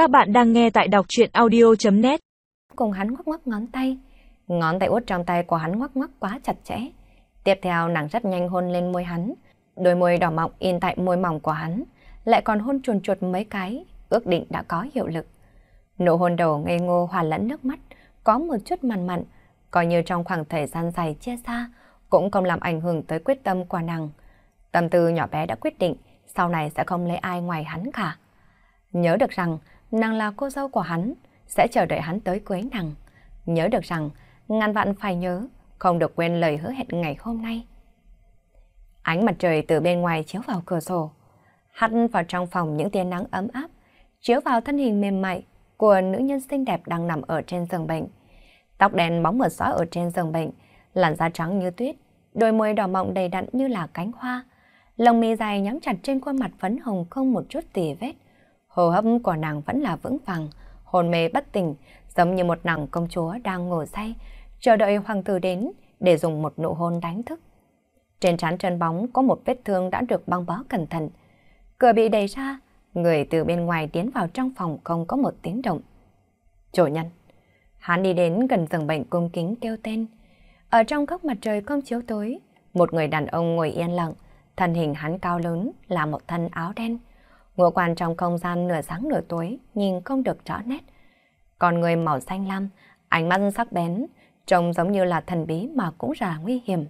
Các bạn đang nghe tại đọc chuyện audio.net Cùng hắn ngoắc ngoắc ngón tay. Ngón tay út trong tay của hắn ngoắc ngoắc quá chặt chẽ. Tiếp theo, nàng rất nhanh hôn lên môi hắn. Đôi môi đỏ mọng in tại môi mỏng của hắn. Lại còn hôn chuồn chuột mấy cái. Ước định đã có hiệu lực. Nụ hôn đầu ngây ngô hòa lẫn nước mắt. Có một chút mặn mặn. Coi như trong khoảng thời gian dài chia xa. Cũng không làm ảnh hưởng tới quyết tâm của nàng. Tâm tư nhỏ bé đã quyết định. Sau này sẽ không lấy ai ngoài hắn cả. Nhớ được rằng nàng là cô dâu của hắn, sẽ chờ đợi hắn tới cưới nàng. Nhớ được rằng, ngàn vạn phải nhớ, không được quên lời hứa hẹn ngày hôm nay. Ánh mặt trời từ bên ngoài chiếu vào cửa sổ, hắt vào trong phòng những tia nắng ấm áp, chiếu vào thân hình mềm mại của nữ nhân xinh đẹp đang nằm ở trên giường bệnh. Tóc đen bóng mượt xóa ở trên giường bệnh, làn da trắng như tuyết, đôi môi đỏ mọng đầy đặn như là cánh hoa. Lông mi dài nhắm chặt trên khuôn mặt phấn hồng không một chút tì vết. Hồ hấp của nàng vẫn là vững vàng, hồn mê bất tỉnh, giống như một nàng công chúa đang ngủ say, chờ đợi hoàng tử đến để dùng một nụ hôn đánh thức. Trên trán trơn bóng có một vết thương đã được băng bó cẩn thận. Cửa bị đẩy ra, người từ bên ngoài tiến vào trong phòng không có một tiếng động. Chủ nhân. Hắn đi đến gần giường bệnh cung kính kêu tên. Ở trong góc mặt trời không chiếu tối, một người đàn ông ngồi yên lặng, thân hình hắn cao lớn là một thân áo đen. Ngũ quan trong không gian nửa sáng nửa tối, nhìn không được rõ nét. Còn người màu xanh lam, ánh mắt sắc bén, trông giống như là thần bí mà cũng là nguy hiểm.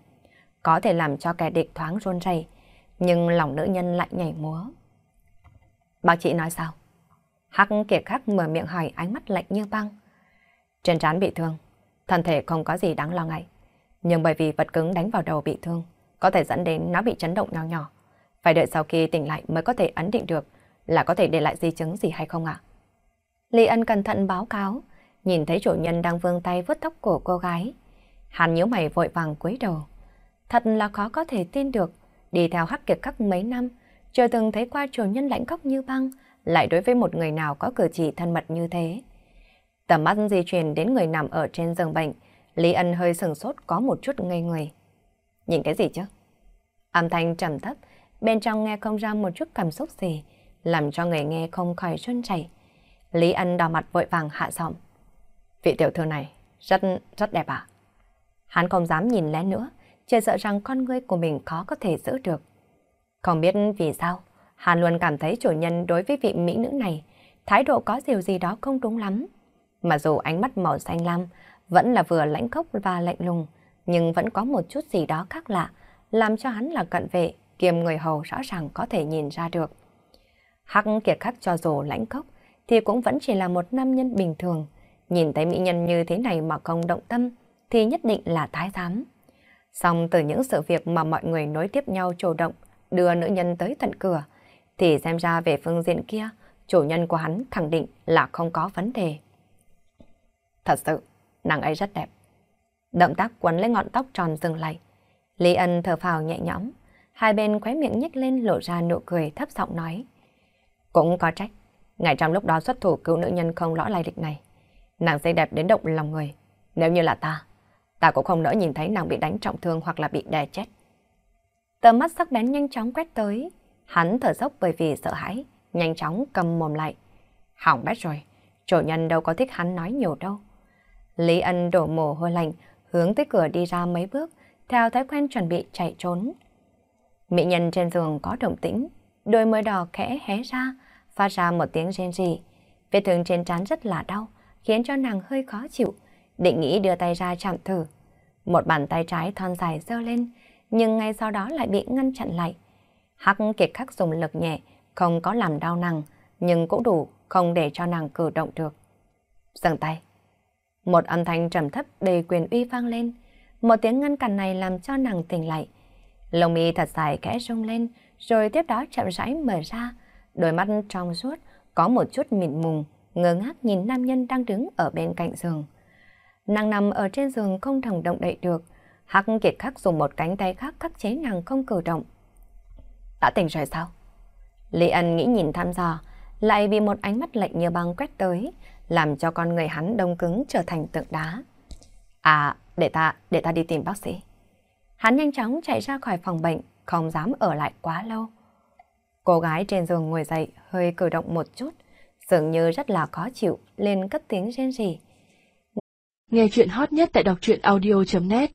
Có thể làm cho kẻ địch thoáng run rẩy, nhưng lòng nữ nhân lại nhảy múa. Bác chị nói sao? Hắc kiệt khắc mở miệng hỏi ánh mắt lạnh như băng. Trên trán bị thương, thân thể không có gì đáng lo ngại. Nhưng bởi vì vật cứng đánh vào đầu bị thương, có thể dẫn đến nó bị chấn động nhỏ nhỏ. Phải đợi sau khi tỉnh lại mới có thể ấn định được là có thể để lại di chứng gì hay không ạ? Lý Ân cẩn thận báo cáo, nhìn thấy chủ nhân đang vươn tay vuốt tóc của cô gái. Hắn nhíu mày vội vàng cúi đầu. Thật là khó có thể tin được, đi theo hắc kiệt các mấy năm, chưa từng thấy qua chủ nhân lạnh cốc như băng, lại đối với một người nào có cử chỉ thân mật như thế. Tầm mắt di chuyển đến người nằm ở trên giường bệnh, Lý Ân hơi sừng sốt có một chút ngây người. Nhìn cái gì chứ? Âm thanh trầm thấp, bên trong nghe không ra một chút cảm xúc gì, làm cho người nghe không khỏi run chảy. Lý Ân đỏ mặt vội vàng hạ giọng. Vị tiểu thư này rất rất đẹp ạ. Hắn không dám nhìn lén nữa, chỉ sợ rằng con ngươi của mình khó có thể giữ được. Không biết vì sao, hắn luôn cảm thấy chủ nhân đối với vị mỹ nữ này, thái độ có điều gì đó không đúng lắm. Mà dù ánh mắt màu xanh lam vẫn là vừa lãnh khốc và lạnh lùng, nhưng vẫn có một chút gì đó khác lạ, làm cho hắn là cận vệ, kiềm người hầu rõ ràng có thể nhìn ra được. Hắc kiệt khắc cho dù lãnh cốc thì cũng vẫn chỉ là một nam nhân bình thường. Nhìn thấy mỹ nhân như thế này mà không động tâm, thì nhất định là thái giám. Xong từ những sự việc mà mọi người nối tiếp nhau chủ động, đưa nữ nhân tới tận cửa, thì xem ra về phương diện kia, chủ nhân của hắn khẳng định là không có vấn đề. Thật sự, nàng ấy rất đẹp. Động tác quấn lấy ngọn tóc tròn dừng lại. Lý ân thở phào nhẹ nhõm, hai bên khóe miệng nhếch lên lộ ra nụ cười thấp giọng nói. Cũng có trách, ngay trong lúc đó xuất thủ cứu nữ nhân không rõ lai lịch này. Nàng xinh đẹp đến động lòng người. Nếu như là ta, ta cũng không nỡ nhìn thấy nàng bị đánh trọng thương hoặc là bị đè chết. Tờ mắt sắc bén nhanh chóng quét tới. Hắn thở dốc bởi vì sợ hãi, nhanh chóng cầm mồm lại. Hỏng bét rồi, chủ nhân đâu có thích hắn nói nhiều đâu. Lý ân đổ mồ hôi lạnh, hướng tới cửa đi ra mấy bước, theo thói quen chuẩn bị chạy trốn. Mỹ nhân trên giường có động tĩnh, đôi môi đỏ khẽ hé ra, phát ra một tiếng rên rỉ. Vết thương trên trán rất là đau, khiến cho nàng hơi khó chịu, định nghĩ đưa tay ra chạm thử. Một bàn tay trái thon dài giơ lên, nhưng ngay sau đó lại bị ngăn chặn lại. Hắc kiệt khắc dùng lực nhẹ, không có làm đau nàng, nhưng cũng đủ không để cho nàng cử động được. Dừng tay. Một âm thanh trầm thấp đầy quyền uy vang lên. Một tiếng ngăn cản này làm cho nàng tỉnh lại. Lông mi thật dài kẽ rung lên, rồi tiếp đó chậm rãi mở ra. Đôi mắt trong suốt, có một chút mịn mùng, ngơ ngác nhìn nam nhân đang đứng ở bên cạnh giường. Nàng nằm ở trên giường không thẳng động đậy được. Hắc kiệt khắc dùng một cánh tay khác khắc chế nàng không cử động. Đã tỉnh rồi sao? Lý ân nghĩ nhìn thăm dò, lại bị một ánh mắt lạnh như băng quét tới, làm cho con người hắn đông cứng trở thành tượng đá. À, để ta, để ta đi tìm bác sĩ. Hắn nhanh chóng chạy ra khỏi phòng bệnh, không dám ở lại quá lâu. Cô gái trên giường ngồi dậy, hơi cử động một chút, dường như rất là khó chịu, lên cất tiếng rên rỉ. Nghe chuyện hot nhất tại đọc truyện audio.net